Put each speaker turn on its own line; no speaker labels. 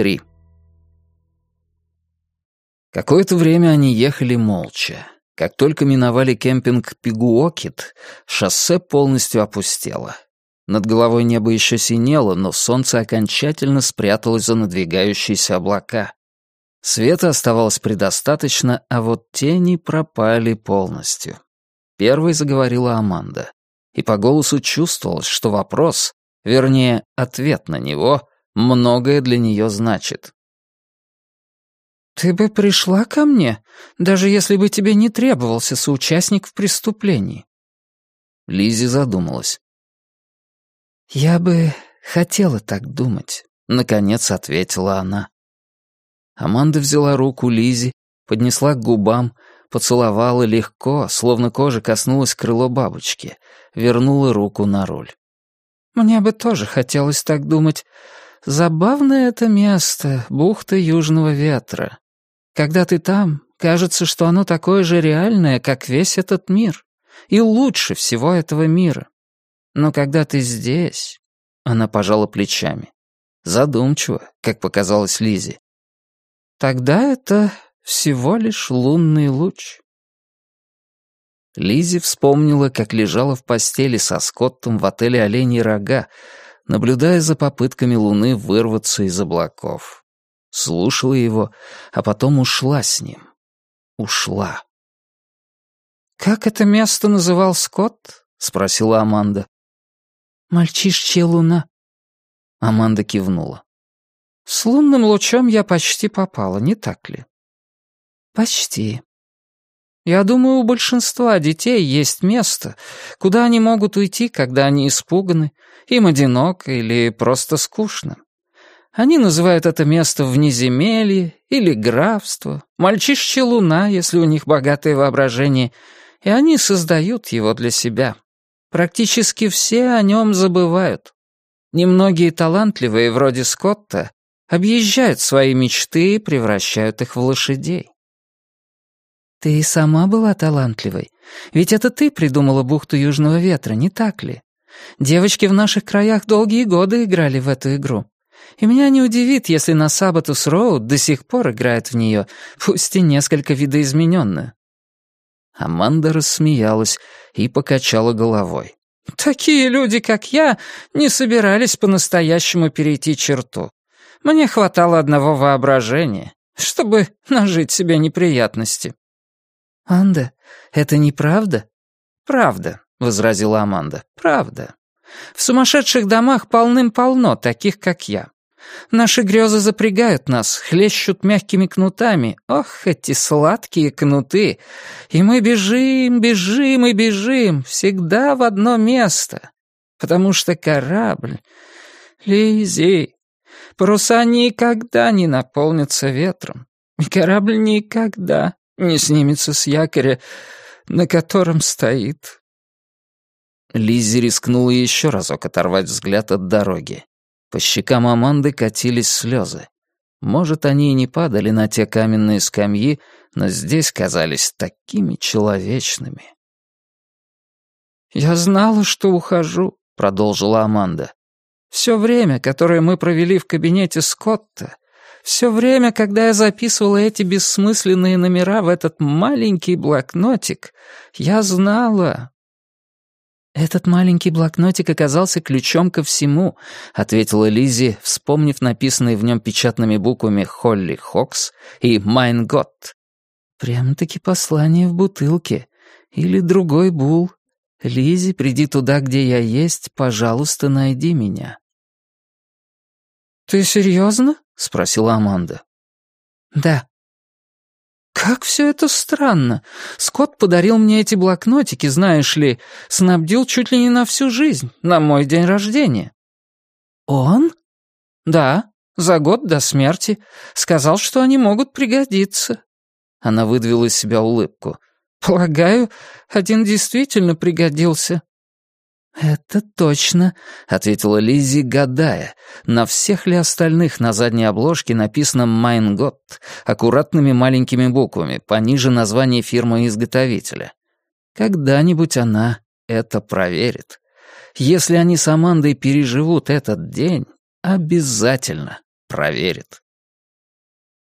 3. Какое-то время они ехали молча. Как только миновали кемпинг Пигуокит, шоссе полностью опустело. Над головой небо еще синело, но солнце окончательно спряталось за надвигающиеся облака. Света оставалось предостаточно, а вот тени пропали полностью. Первой заговорила Аманда. И по голосу чувствовалось, что вопрос, вернее, ответ на него, многое для нее значит.
«Ты бы пришла ко мне, даже если бы тебе не требовался соучастник в преступлении».
Лизи задумалась.
«Я бы хотела так думать», — наконец ответила она.
Аманда взяла руку Лизи, поднесла к губам, поцеловала легко, словно кожа коснулась крыло бабочки, вернула руку на руль.
«Мне бы тоже хотелось так думать. Забавное это место, бухта Южного Ветра. Когда ты там, кажется, что оно такое же реальное, как весь этот мир, и лучше всего этого мира. Но когда ты здесь...» Она пожала плечами. Задумчиво, как показалось Лизе. «Тогда это всего лишь лунный луч».
Лизи вспомнила, как лежала в постели со Скоттом в отеле «Оленьи рога», наблюдая за попытками Луны вырваться из облаков. Слушала его, а потом ушла с ним. Ушла.
«Как это место называл Скотт?» — спросила Аманда. «Мальчишчья луна».
Аманда кивнула.
«С лунным лучом я почти попала, не так ли?»
«Почти»,
я думаю, у большинства детей есть место, куда они могут уйти, когда они испуганы, им одиноко или просто скучно. Они называют это место внеземелье или графство, мальчишчья луна, если у них богатое воображение, и они создают его для себя. Практически все о нем забывают. Немногие талантливые, вроде Скотта, объезжают свои мечты и превращают их в лошадей. Ты и сама была талантливой. Ведь это ты придумала бухту Южного Ветра, не так ли? Девочки в наших краях долгие годы играли в эту игру. И меня не удивит, если на Сабатус Роуд до сих пор играет в нее, пусть и несколько видоизмененную.
Аманда рассмеялась и покачала головой.
«Такие люди, как я, не собирались по-настоящему перейти черту. Мне хватало одного воображения, чтобы нажить себе неприятности».
«Анда, это неправда?»
«Правда», — возразила Аманда, — «правда. В сумасшедших домах полным-полно таких, как я. Наши грезы запрягают нас, хлещут мягкими кнутами. Ох, эти сладкие кнуты! И мы бежим, бежим и бежим, всегда в одно место. Потому что корабль... Лизи, паруса никогда не наполнятся ветром. И корабль никогда не снимется с якоря, на котором стоит.
Лиззи рискнула еще разок оторвать взгляд от дороги. По щекам Аманды катились слезы. Может, они и не падали на те каменные скамьи, но здесь казались такими человечными.
«Я знала, что ухожу», — продолжила Аманда. «Все время, которое мы провели в кабинете Скотта, все время, когда я записывала эти бессмысленные номера в этот маленький блокнотик, я знала...»
«Этот маленький блокнотик оказался ключом ко всему», — ответила Лизи, вспомнив написанные в нем печатными буквами «Холли Хокс» и «Майн Гот». «Прямо-таки послание в бутылке. Или другой бул. Лизи, приди туда, где я есть, пожалуйста, найди меня».
«Ты серьезно?»
— спросила Аманда.
«Да». «Как все это странно. Скотт подарил мне эти блокнотики, знаешь ли, снабдил чуть ли не на всю жизнь, на мой день рождения».
«Он?»
«Да, за год до смерти. Сказал, что они могут пригодиться».
Она выдавила из себя улыбку.
«Полагаю, один действительно пригодился».
«Это точно», — ответила Лиззи, гадая, на всех ли остальных на задней обложке написано «Майн Гот» аккуратными маленькими буквами, пониже названия фирмы-изготовителя. Когда-нибудь она это проверит. Если они с Амандой переживут этот день, обязательно проверит.